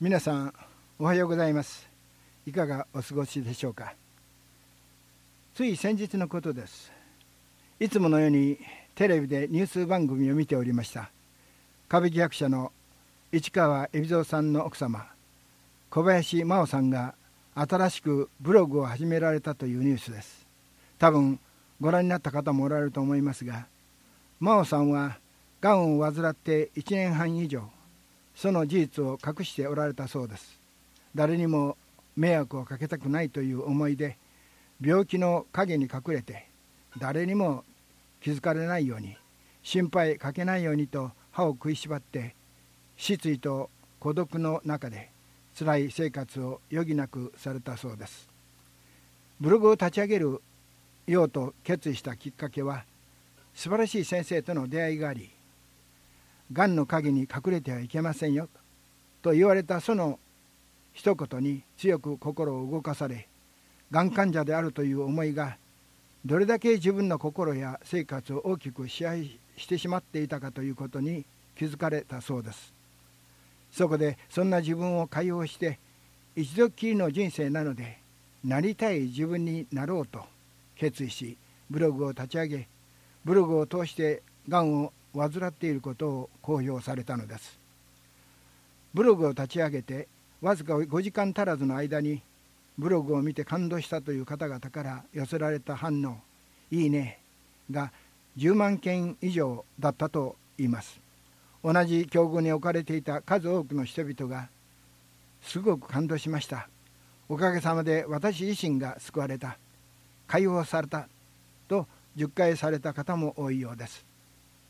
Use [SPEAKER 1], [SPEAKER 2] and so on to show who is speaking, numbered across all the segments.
[SPEAKER 1] 皆さんおはようございます。いかがお過ごしでしょうか。つい先日のことです。いつものようにテレビでニュース番組を見ておりました。歌舞伎役者の市川海老蔵さんの奥様小林真央さんが新しくブログを始められたというニュースです。多分ご覧になった方もおられると思いますが真央さんはがんを患って1年半以上その事実を隠しておられたそうです。誰にも迷惑をかけたくないという思いで病気の陰に隠れて誰にも気づかれないように心配かけないようにと歯を食いしばって失意と孤独の中で辛い生活を余儀なくされたそうです。ブログを立ち上げるようと決意したきっかけは素晴らしい先生との出会いがありがんの陰に隠れてはいけませんよ。と言われたその一言に強く心を動かされがん患者であるという思いがどれだけ自分の心や生活を大きく支配してしまっていたかということに気づかれたそうです。そこでそんな自分を解放して一度きりの人生なのでなりたい自分になろうと決意しブログを立ち上げブログを通してがんを患っていることを公表されたのです。ブログを立ち上げてわずか5時間足らずの間にブログを見て感動したという方々から寄せられた反応「いいね」が10万件以上だったと言います。同じ境遇に置かれていた数多くの人々がすごく感動しました。おかげさまで私自身が救われた解放されたと10回された方も多いようです。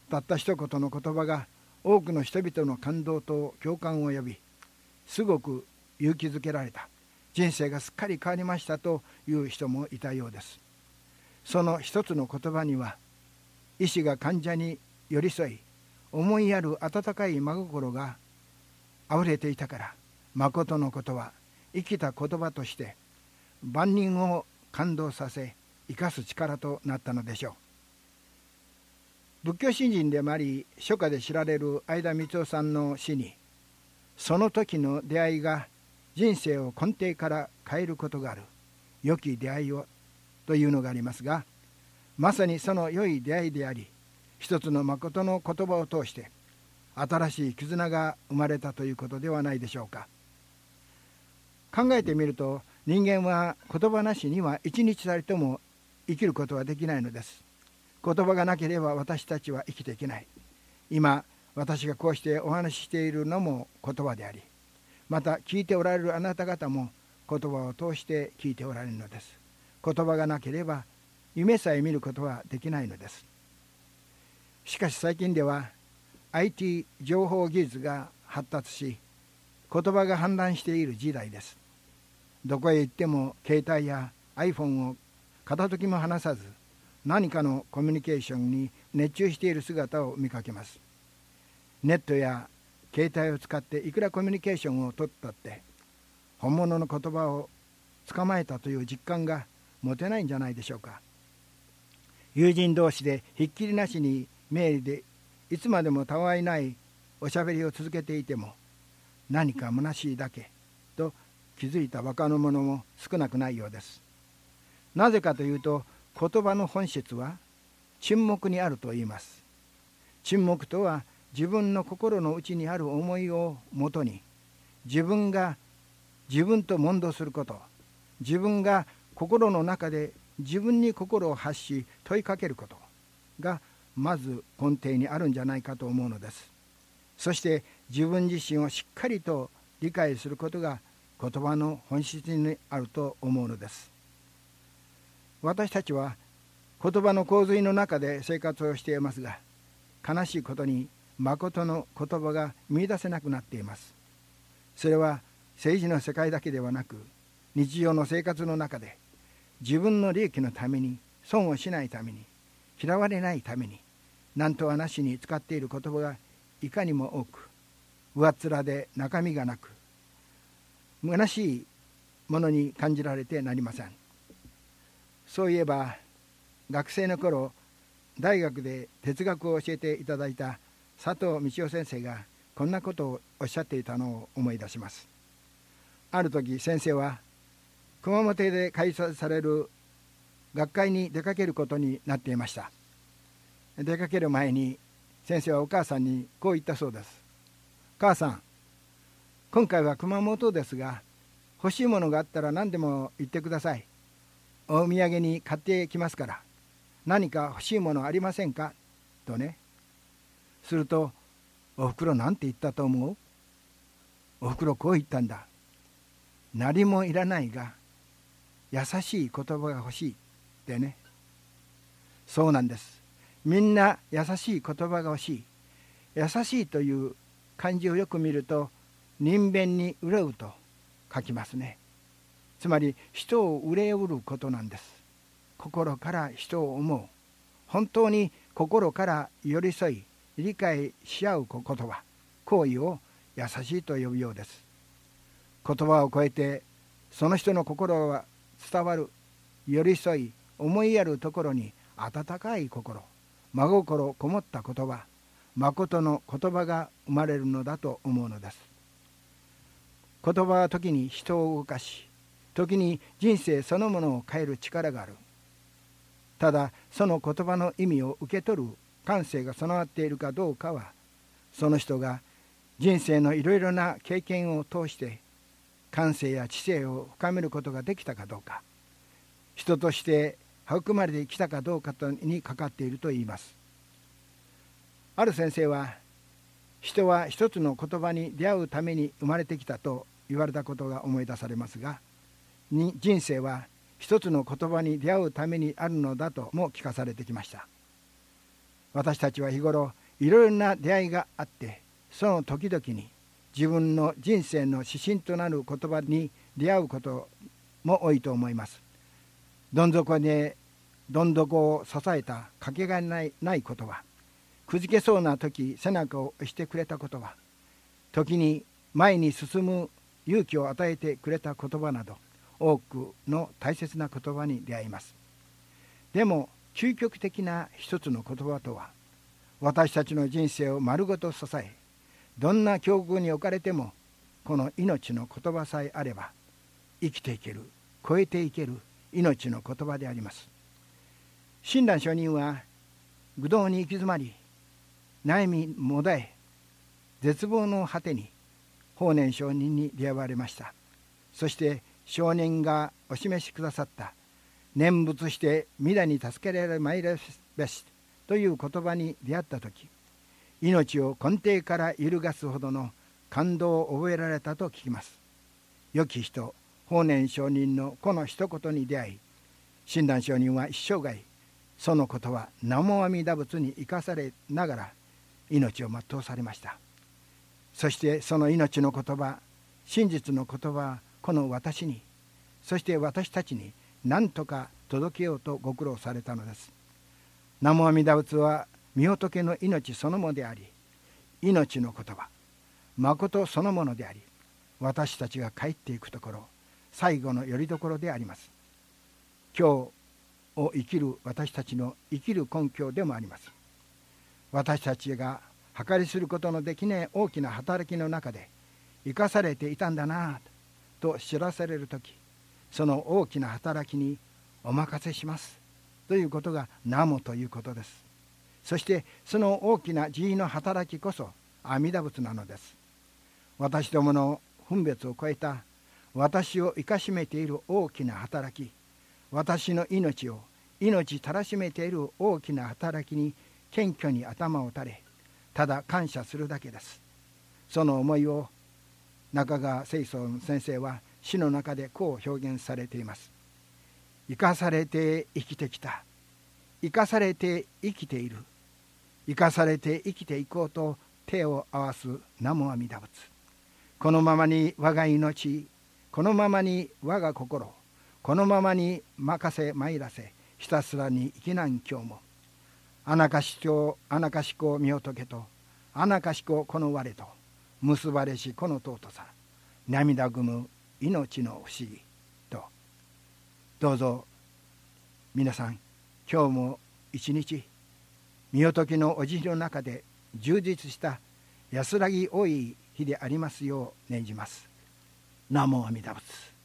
[SPEAKER 1] たった一言の言葉が多くの人々の感動と共感を呼びすごく勇気づけられた。人生がすっかり変わりましたという人もいたようです。その一つの言葉には医師が患者に寄り添い思いやる温かい真心があふれていたから誠のことは生きた言葉として万人を感動させ生かす力となったのでしょう。仏教新人でもあり初夏で知られる相田光夫さんの詩にその時の出会いが人生を根底から変えることがある良き出会いをというのがありますがまさにその良い出会いであり一つの誠の言葉を通して新しい絆が生まれたということではないでしょうか。考えてみると人間は言葉なしには一日たりとも生きることはできないのです。言葉がなければ私たちは生きていけない。今私がこうしてお話ししているのも言葉でありまた聞いておられるあなた方も言葉を通して聞いておられるのです。言葉がなければ夢さえ見ることはできないのです。しかし最近では IT 情報技術が発達し言葉が氾濫している時代です。どこへ行っても携帯や iPhone を片時も離さず何かのコミュニケーションに熱中している姿を見かけます。ネットや携帯を使っていくらコミュニケーションをとったって本物の言葉を捕まえたという実感が持てないんじゃないでしょうか。友人同士でひっきりなしにメールでいつまでもたわいないおしゃべりを続けていても何か虚しいだけと気づいた若者も少なくないようです。なぜかというと言葉の本質は沈黙にあると言います。沈黙とは自分の心の内にある思いをもとに自分が自分と問答すること自分が心の中で自分に心を発し問いかけることがまず根底にあるんじゃないかと思うのです。そして自分自身をしっかりと理解することが言葉の本質にあると思うのです。私たちは言葉の洪水の中で生活をしていますが悲しいことに誠の言葉が見いだせなくなっています。それは政治の世界だけではなく日常の生活の中で自分の利益のために損をしないために嫌われないために何とはなしに使っている言葉がいかにも多く上っ面で中身がなく虚しいものに感じられてなりません。そういえば学生の頃大学で哲学を教えていただいた佐藤道夫先生がこんなことをおっしゃっていたのを思い出します。ある時先生は熊本で開催される学会に出かけることになっていました。出かける前に先生はお母さんにこう言ったそうです。母さん今回は熊本ですが欲しいものがあったら何でも言ってください。お土産に買ってきますから。何か欲しいものありませんか？とね。するとおふくろ何て言ったと思う？おふくろこう言ったんだ。何もいらないが優しい言葉が欲しい。ってね。そうなんです。みんな優しい言葉が欲しい。優しいという漢字をよく見ると人弁に憂うと書きますね。つまり人を憂うることなんです。心から人を思う。本当に心から寄り添い理解し合う言葉行為を優しいと呼ぶようです。言葉を超えてその人の心は伝わる。寄り添い思いやるところに温かい心。真心こもった言葉。誠の言葉が生まれるのだと思うのです。言葉は時に人を動かし時に人生そのものを変える力がある。ただその言葉の意味を受け取る感性が備わっているかどうかはその人が人生のいろいろな経験を通して感性や知性を深めることができたかどうか人として育まれてきたかどうかにかかっていると言います。ある先生は人は一つの言葉に出会うために生まれてきたと言われたことが思い出されますがに人生は一つの言葉に出会うためにあるのだとも聞かされてきました。私たちは日頃いろいろな出会いがあってその時々に自分の人生の指針となる言葉に出会うことも多いと思います。どん底でどん底を支えたかけがえないない言葉くじけそうな時背中を押してくれた言葉時に前に進む勇気を与えてくれた言葉など多くの大切な言葉に出会います。でも究極的な一つの言葉とは私たちの人生を丸ごと支えどんな境遇に置かれてもこの命の言葉さえあれば生きていける超えていける命の言葉であります。親鸞上人は愚道に行き詰まり悩みもだえ絶望の果てに法然上人に出会われました。そして少年がお示しくださった。念仏して皆に助けられまいるべしという言葉に出会った時命を根底から揺るがすほどの感動を覚えられたと聞きます。良き人法然上人のこの一言に出会い親鸞上人は一生涯そのことは南無阿弥陀仏に生かされながら命を全うされました。そしてその命の言葉真実の言葉この私にそして私たちに何とか届けようとご苦労されたのです。南無阿弥陀仏は御仏の命そのものであり命の言葉誠そのものであり私たちが帰っていくところ最後の拠り所であります。今日を生きる私たちの生きる根拠でもあります。私たちが計りすることのできない大きな働きの中で生かされていたんだなと。と知らされる時その大きな働きにお任せします。ということがナモということです。そしてその大きな慈悲の働きこそ阿弥陀仏なのです。私どもの分別を超えた私を生かしめている大きな働き私の命を命たらしめている大きな働きに謙虚に頭を垂れただ感謝するだけです。その思いを中川清尊先生は詩の中でこう表現されています。生かされて生きてきた。生かされて生きている。生かされて生きていこうと手を合わす南無阿弥陀仏。このままに我が命。このままに我が心。このままに任せ参らせ。ひたすらに生きなん今日も。穴かし町穴かしこみ仏と。穴かしここの我と。結ばれしこの尊さ涙ぐむ命の不思議と。どうぞ皆さん今日も一日御仏のお慈悲の中で充実した安らぎ多い日でありますよう念じます。南無阿弥陀仏。